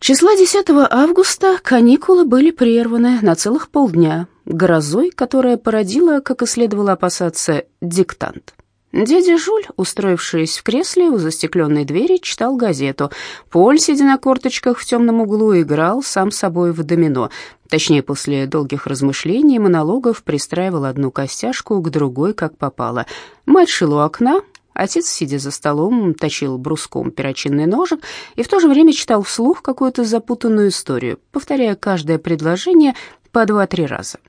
Числа 10 августа каникулы были прерваны на целых полдня грозой, которая породила, как и следовало опасаться, диктант. Дядя Жуль, устроившись в кресле у застекленной двери, читал газету. Поль, сидя на корточках в темном углу, играл сам собой в домино. Точнее, после долгих размышлений и монологов пристраивал одну костяшку к другой, как попало. Мать шила у окна, Отец, сидя за столом, точил бруском перочинный ножик и в то же время читал вслух какую-то запутанную историю, повторяя каждое предложение по два-три раза.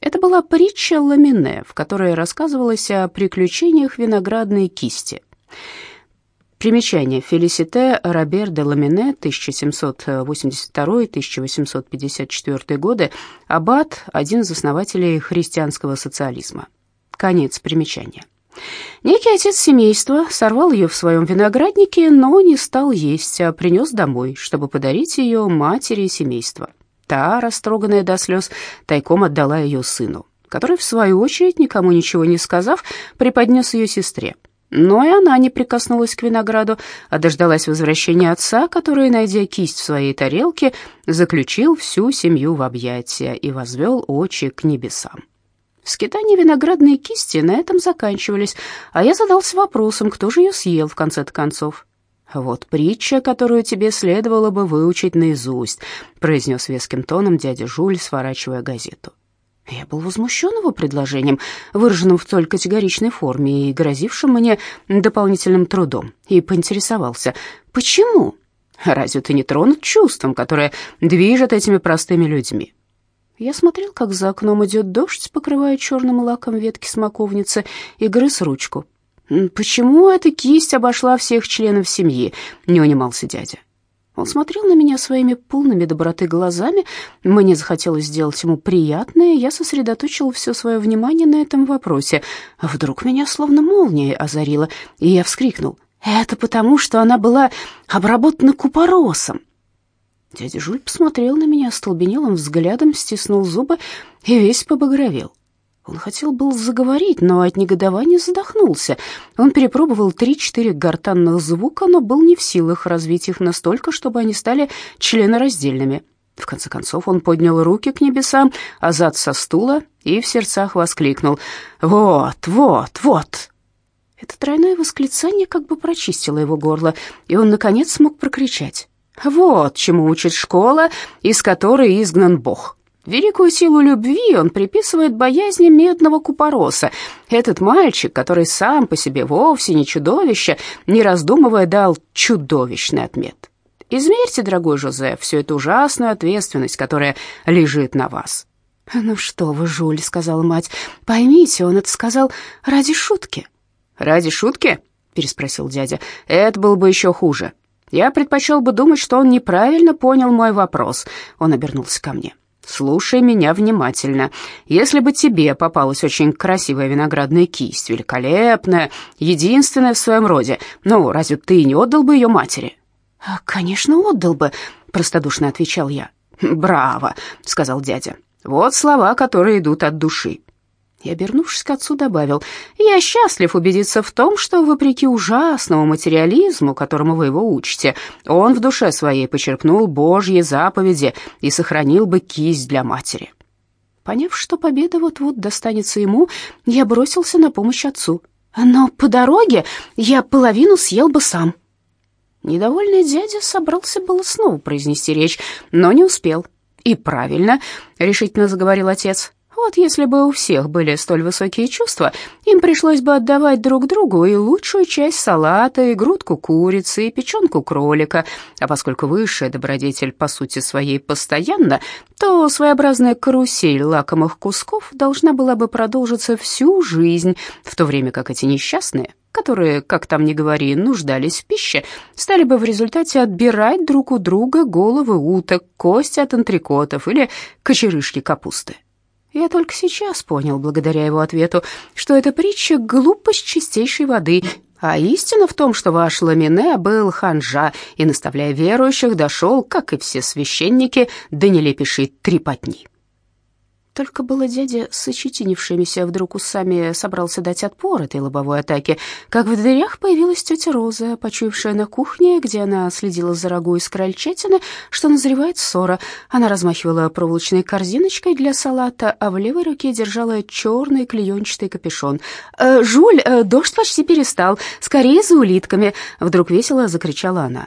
Это была притча Ламине, в которой рассказывалось о приключениях виноградной кисти. Примечание. Фелисите Робер де Ламине, 1782-1854 годы, аббат, один из основателей христианского социализма. Конец примечания. Некий отец семейства сорвал ее в своем винограднике, но не стал есть, а принес домой, чтобы подарить ее матери семейства. Та, растроганная до слез, тайком отдала ее сыну, который, в свою очередь, никому ничего не сказав, преподнес ее сестре. Но и она не прикоснулась к винограду, а дождалась возвращения отца, который, найдя кисть в своей тарелке, заключил всю семью в объятия и возвел очи к небесам. Скитания виноградной кисти на этом заканчивались, а я задался вопросом, кто же ее съел в конце-то концов. «Вот притча, которую тебе следовало бы выучить наизусть», произнес веским тоном дядя Жуль, сворачивая газету. Я был возмущен его предложением, выраженным в столь категоричной форме и грозившим мне дополнительным трудом, и поинтересовался, почему? Разве ты не тронут чувством, которое движет этими простыми людьми? Я смотрел, как за окном идет дождь, покрывая черным лаком ветки смоковницы, и грыз ручку. «Почему эта кисть обошла всех членов семьи?» — не унимался дядя. Он смотрел на меня своими полными доброты глазами. Мне захотелось сделать ему приятное, я сосредоточил все свое внимание на этом вопросе. Вдруг меня словно молнией озарило, и я вскрикнул. «Это потому, что она была обработана купоросом!» Дядя Жуль посмотрел на меня столбенелым взглядом, стиснул зубы и весь побагровел. Он хотел был заговорить, но от негодования задохнулся. Он перепробовал три-четыре гортанных звука, но был не в силах развить их настолько, чтобы они стали членораздельными. В конце концов он поднял руки к небесам, а зад со стула и в сердцах воскликнул «Вот, вот, вот!». Это тройное восклицание как бы прочистило его горло, и он, наконец, смог прокричать вот чему учит школа, из которой изгнан Бог. Великую силу любви он приписывает боязни медного купороса. Этот мальчик, который сам по себе вовсе не чудовище, не раздумывая дал чудовищный отмет. Измерьте, дорогой Жозеф, всю эту ужасную ответственность, которая лежит на вас. «Ну что вы, Жуль», — сказала мать, — «поймите, он это сказал ради шутки». «Ради шутки?» — переспросил дядя. «Это было бы еще хуже. Я предпочел бы думать, что он неправильно понял мой вопрос. Он обернулся ко мне. Слушай меня внимательно. Если бы тебе попалась очень красивая виноградная кисть, великолепная, единственная в своем роде, ну, разве ты не отдал бы ее матери? «А, конечно, отдал бы, простодушно отвечал я. Браво, сказал дядя. Вот слова, которые идут от души. И, обернувшись к отцу, добавил, «Я счастлив убедиться в том, что, вопреки ужасному материализму, которому вы его учите, он в душе своей почерпнул Божьи заповеди и сохранил бы кисть для матери». Поняв, что победа вот-вот достанется ему, я бросился на помощь отцу. «Но по дороге я половину съел бы сам». Недовольный дядя собрался было снова произнести речь, но не успел. «И правильно», — решительно заговорил отец, вот если бы у всех были столь высокие чувства, им пришлось бы отдавать друг другу и лучшую часть салата, и грудку курицы, и печенку кролика. А поскольку высшая добродетель по сути своей постоянна, то своеобразная карусель лакомых кусков должна была бы продолжиться всю жизнь, в то время как эти несчастные, которые, как там ни говори, нуждались в пище, стали бы в результате отбирать друг у друга головы уток, кости от антрикотов или кочерышки капусты. Я только сейчас понял, благодаря его ответу, что эта притча — глупость чистейшей воды, а истина в том, что ваш Ламине был ханжа и, наставляя верующих, дошел, как и все священники, до нелепейшей трепотни. Только было дядя с ощетинившимися вдруг усами собрался дать отпор этой лобовой атаке, как в дверях появилась тетя Роза, почуявшая на кухне, где она следила за рагу из крольчатины, что назревает ссора. Она размахивала проволочной корзиночкой для салата, а в левой руке держала черный клеенчатый капюшон. «Э, «Жуль, э, дождь почти перестал, скорее за улитками!» Вдруг весело закричала она.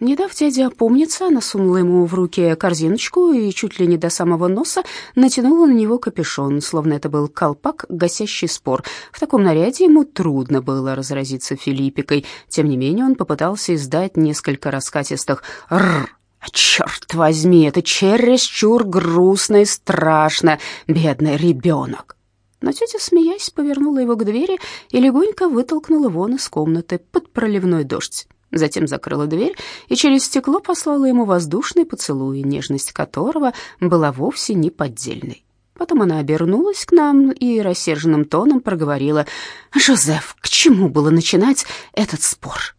Не дав дяде опомниться, она сунула ему в руки корзиночку и чуть ли не до самого носа натянула на него капюшон, словно это был колпак, гасящий спор. В таком наряде ему трудно было разразиться Филиппикой. Тем не менее он попытался издать несколько раскатистых «рррр». «Черт возьми, это чересчур грустно и страшно, бедный ребенок!» Но тетя, смеясь, повернула его к двери и легонько вытолкнула вон из комнаты под проливной дождь затем закрыла дверь и через стекло послала ему воздушный поцелуй, нежность которого была вовсе не поддельной. Потом она обернулась к нам и рассерженным тоном проговорила, «Жозеф, к чему было начинать этот спор?»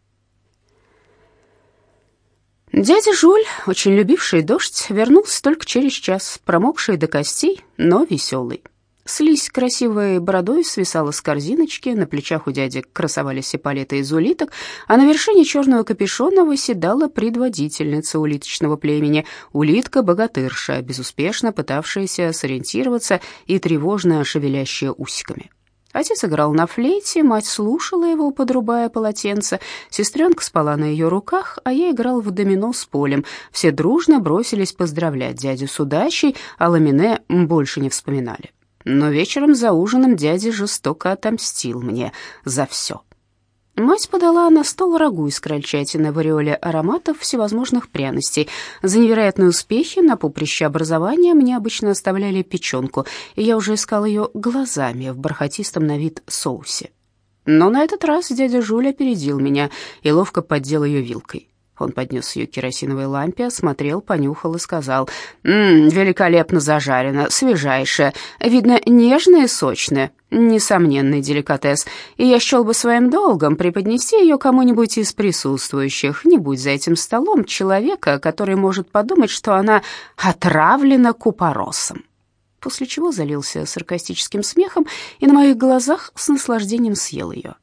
Дядя Жуль, очень любивший дождь, вернулся только через час, промокший до костей, но веселый. Слизь красивой бородой свисала с корзиночки, на плечах у дяди красовались эполеты из улиток, а на вершине черного капюшона выседала предводительница улиточного племени, улитка-богатырша, безуспешно пытавшаяся сориентироваться и тревожно шевелящая усиками. Отец играл на флейте, мать слушала его, подрубая полотенце, сестренка спала на ее руках, а я играл в домино с полем. Все дружно бросились поздравлять дядю с удачей, а Ламине больше не вспоминали. Но вечером за ужином дядя жестоко отомстил мне за все. Мать подала на стол рагу из крольчатины в ореоле ароматов всевозможных пряностей. За невероятные успехи на поприще образования мне обычно оставляли печенку, и я уже искал ее глазами в бархатистом на вид соусе. Но на этот раз дядя Жуля опередил меня и ловко поддел ее вилкой. Он поднес ее к керосиновой лампе, осмотрел, понюхал и сказал, «Ммм, великолепно зажарено, свежайшее, видно, нежное и сочное, несомненный деликатес, и я счел бы своим долгом преподнести ее кому-нибудь из присутствующих, не будь за этим столом человека, который может подумать, что она отравлена купоросом» после чего залился саркастическим смехом и на моих глазах с наслаждением съел ее.